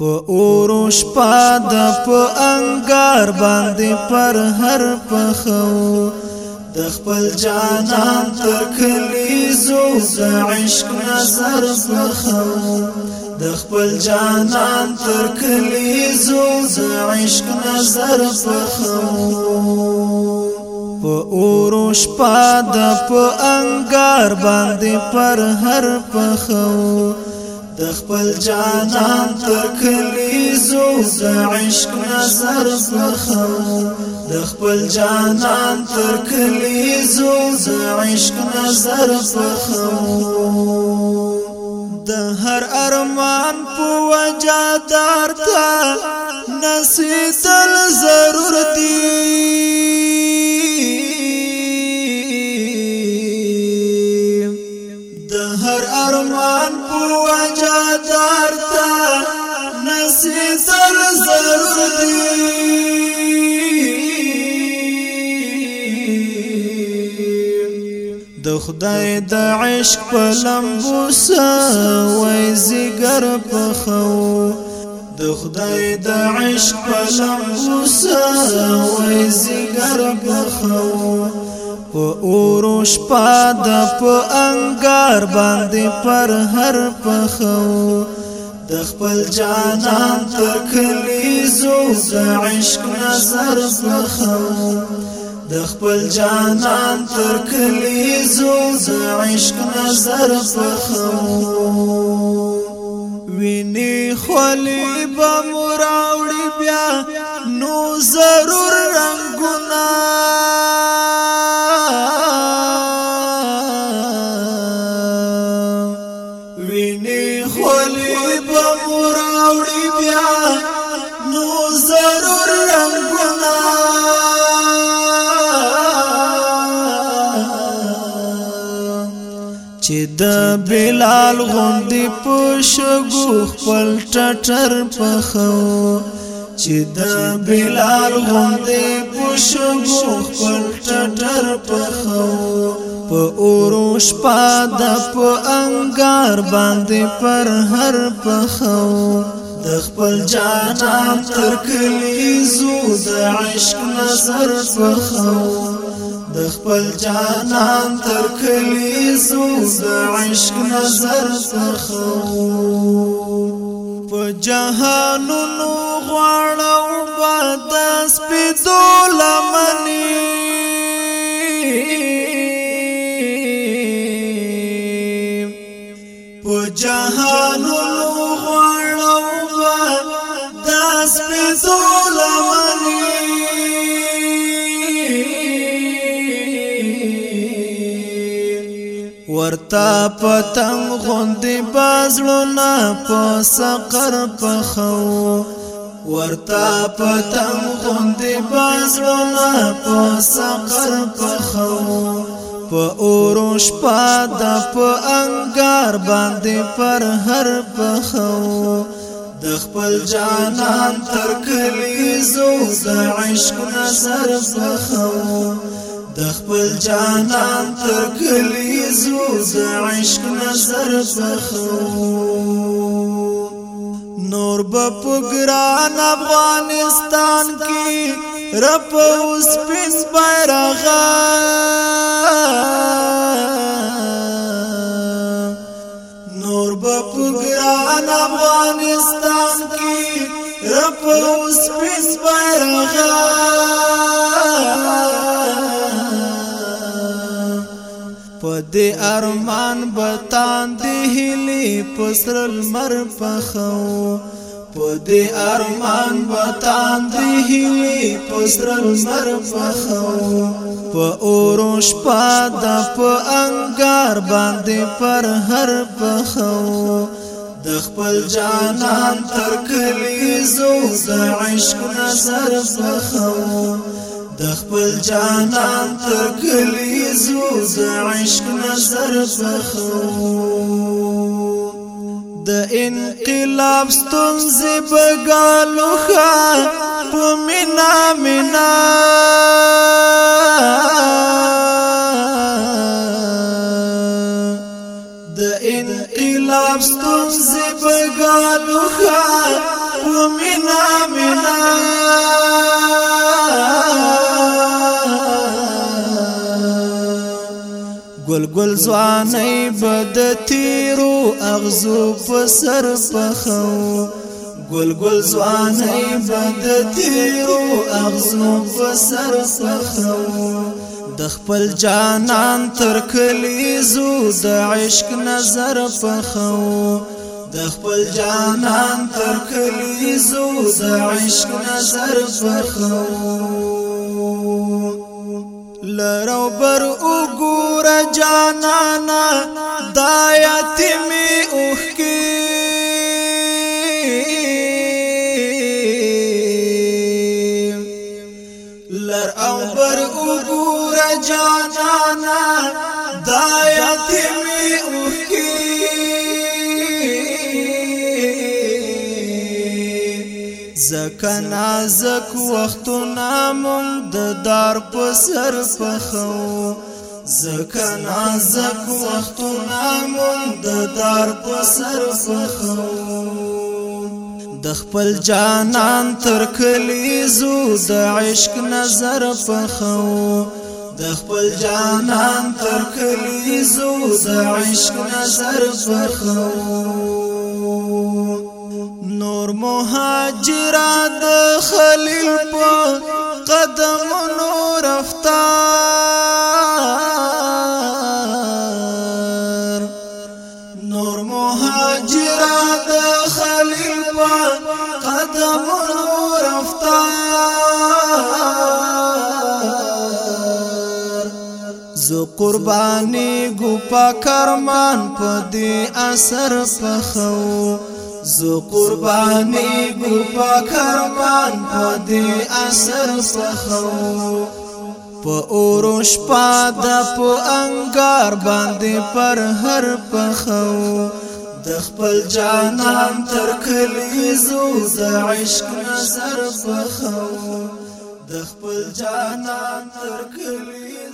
په اوروش پاد په انګار باندې پر هر پخو د خپل جانان تر کلیزو ز عشق نظر پخو د خپل جانان تر کلیزو ز عشق نظر پخو په اوروش پاد په انګار باندې پر هر پخو د خپل جانان تر کلیزو ز عشق نظر زخم د خپل جانان تر کلیزو ز عشق نظر زخم د هر ارمان په وجادار تا نسیتل ضرورت هر ارمان پو اجا دارتا نسی سر ضرور دی د خدای د عشق په لمبو سا وای زیګر په خو د خدای د عشق په لمبو سا وای زیګر په خو په اوروش پاد په انګار باندې پر هر پخو د خپل جانان تر کلی زو د عشق نظر پخو د خپل جانان تر کلی زو د عشق نظر پخو ویني خلی بمراوړي بیا نو ضرور رنگونه چې د بلال غوندې په شګو خپل ټټر پخو چې د بلال غوندې په شګو خپل ټټر پخو په اوروش پاد په انګار باندې پر هر پخو د خپل جانان تر کلی زو د عشق نظر پخو د خپل جانان تر کلی سو د عشق نظر سرخو په جهانونو غواړو بدس پیدو لمنی په جهانونو ورتا پتنګ غوندې بازړونه په سقر پخو ورتا پتنګ غوندې بازړونه په سقر پخو په اوروش پاد په انګار باندې پر هر پخو د خپل جانان تر کلی زو د عشق نظر پخو د خپل جانان تر کلی زو د عشق نظر بخو نور بپ ګران افغانستان کې رپ اوس پس بیرغ نور بپ ګران افغانستان کې رپ اوس پس بیرغ د ارمان بتان د هلی پسرل مر پخو په دې ارمان وطن دې هلي پسرل مر فخو په اوروش پاد په انګار باندې پر هر پخو د خپل جانان تر کلی زو د عشق نظر فخو د خپل جانان تکلی زو د عشق نظر بخو د انقلاب ستونزې بګالو ښا په مینا مینا د انقلاب ستونزې بګالو ښا په مینا مینا گل گل زوانی بد تیرو اغزو پسر پخو گل گل زوانی بد تیرو اغزو پسر پخو د خپل جانان تر کلیزو د عشق نظر پخو د خپل جانان تر کلیزو د عشق نظر پخو لرو بر وګور جانانا دا یتیمه لر او بر اگور جانانا دایت می اوکی کنازک وختونه مون د دار په سر پخو زکه نازک وختونه مون د دار په سر پخو د خپل جانان تر کلیزو د عشق نظر فخو د خپل جانان تر کلیزو د عشق نظر فخو نور مهاجرات خلیل په قدم نور افتار نور مهاجر د خلیل قدم نور افتار زو قربانی ګو په کرمان په اثر پخو خو زو قربانی گو پا کرمان پا دی اثر سخو پا اوروش پا دا پا انگار باندی پر هر پخو د خپل جانان تر کلی زو ز عشق نظر پخو د خپل جانان تر کلی